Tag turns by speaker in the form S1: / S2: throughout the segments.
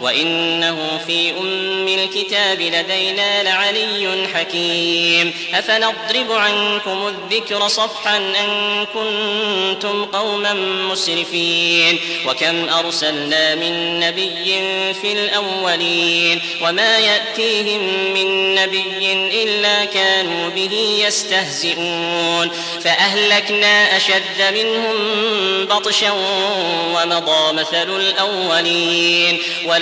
S1: وانه في ام الكتاب لدينا لعلي حكيم افنضرب عنكم الذكر صفحا ان كنتم قوما مسرفين وكم ارسلنا من نبي في الاولين وما ياتيهم من نبي إلا كانوا به يستهزئون فأهلكنا أشد منهم بطشا ومضى مثل الأولين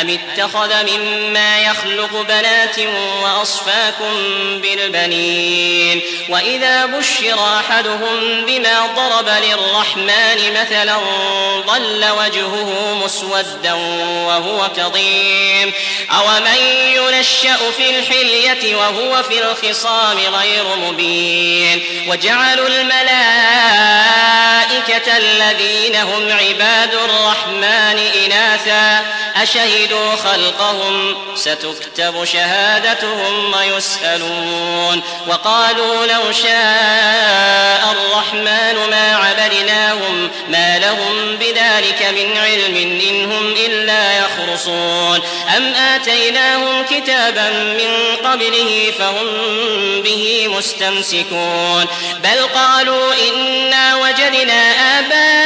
S1: أم اتخذ مما يخلق بنات وأصفاكم بالبنين؟ وإذا بشر أحدهم بما ضرب للرحمن مثلا ظل وجهه مسودا وهو كظيم. أومن ينشأ في الحلية وهو في الخصام غير مبين؟ وجعلوا الملائكة الذين هم عباد الرحمن إناثا. أشهدوا خلقهم ستكتب شهادتهم ويسألون وقالوا لو شاء الرحمن ما عبدناهم ما لهم بذلك من علم إنهم إلا يخرصون أم آتيناهم كتابا من قبله فهم به مستمسكون بل قالوا إنا وجدنا آباءنا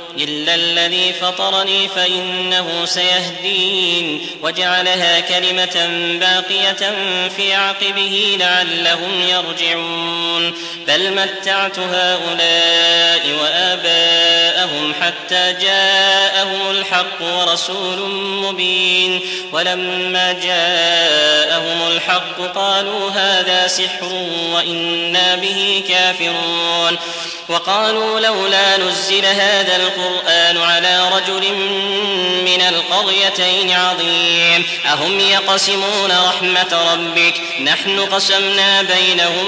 S1: إلا الذي فطرني فإنه سيهدين. وجعلها كلمة باقية في عقبه لعلهم يرجعون. بل متعت هؤلاء وآباءهم حتى جاءهم الحق ورسول مبين. ولما جاءهم الحق قالوا هذا سحر وإنا به كافرون. وقالوا لولا نزل هذا القرآن على رجل من القريتين عظيم. أهم يقسمون رحمة ربك؟ نحن قسمنا بينهم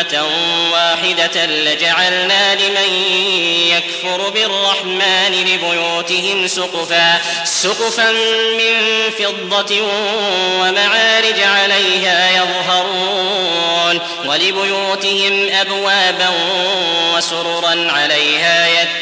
S1: واحدة لجعلنا لمن يكفر بالرحمن لبيوتهم سقفا سقفا من فضة ومعارج عليها يظهرون ولبيوتهم أبوابا وسررا عليها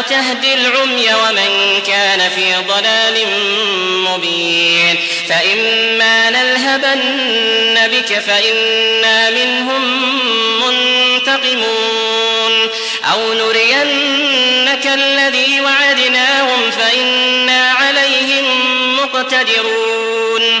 S1: تهدي العمي ومن كان في ضلال مبين. فإما نلهبن بك فإنا منهم منتقمون. أو نرينك الذي وعدناهم فإنا عليهم مقتدرون.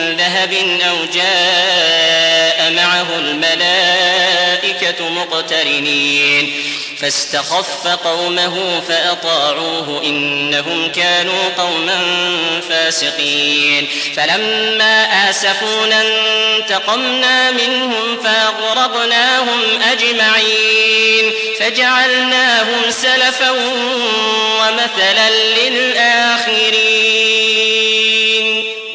S1: ذهب أو جاء معه الملائكة مقترنين. فاستخف قومه فأطاعوه إنهم كانوا قوما فاسقين. فلما آسفونا انتقمنا منهم فأغرقناهم أجمعين. فجعلناهم سلفا ومثلا للآخرين.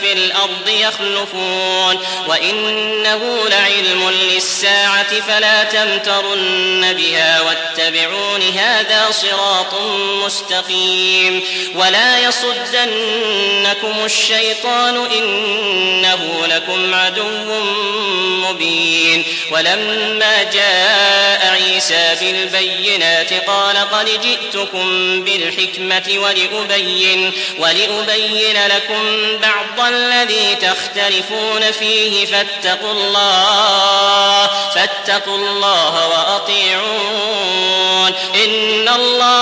S1: في الأرض يخلفون وإنه لعلم للساعة فلا تمترن بها واتبعون هذا صراط مستقيم ولا يصدنكم الشيطان إنه لكم عدو مبين ولما جاء عيسى بالبينات قال قد جئتكم بالحكمة ولأبين ولأبين لكم بعض الذي تختلفون فيه فاتقوا الله فاتقوا الله وأطيعون إن الله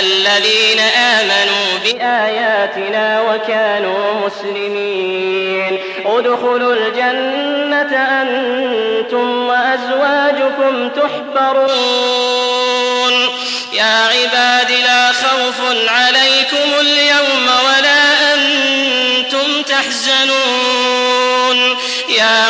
S1: الذين آمنوا بآياتنا وكانوا مسلمين. ادخلوا الجنة أنتم وأزواجكم تحبرون. يا عباد لا خوف عليكم اليوم ولا أنتم تحزنون. يا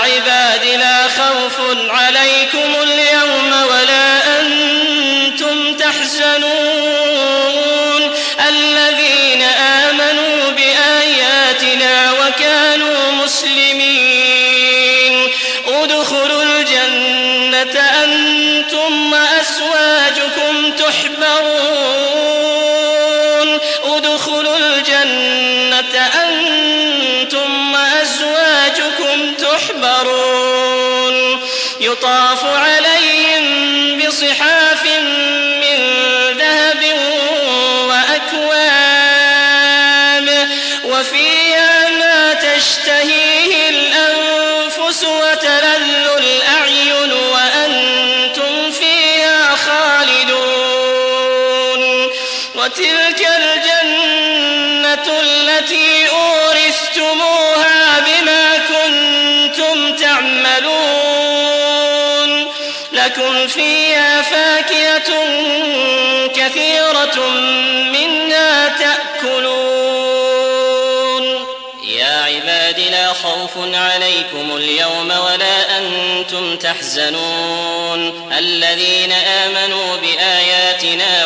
S1: يطاف عليهم بصحاف لكم فيها فاكهة كثيرة منها تأكلون. يا عباد لا خوف عليكم اليوم ولا أنتم تحزنون. الذين آمنوا بآياتنا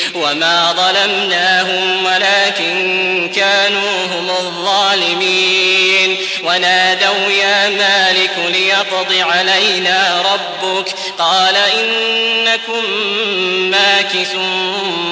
S1: وما ظلمناهم ولكن كانوا هم الظالمين. ونادوا يا مالك ليقض علينا ربك. قال إنكم ماكثون.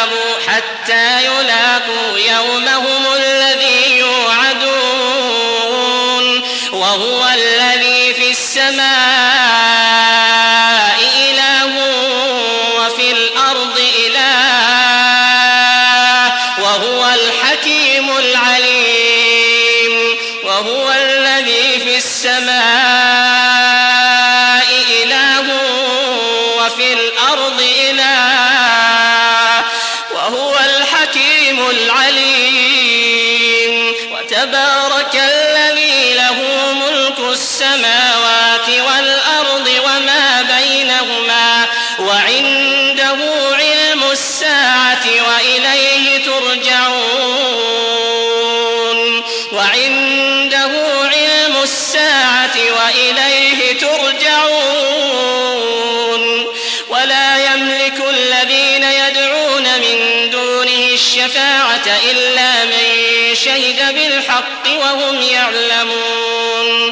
S1: بالحق وهم يعلمون.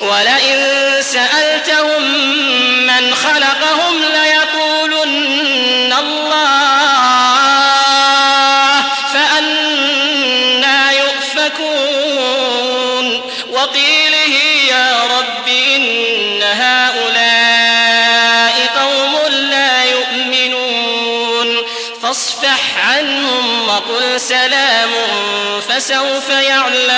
S1: ولئن فسوف يعلمون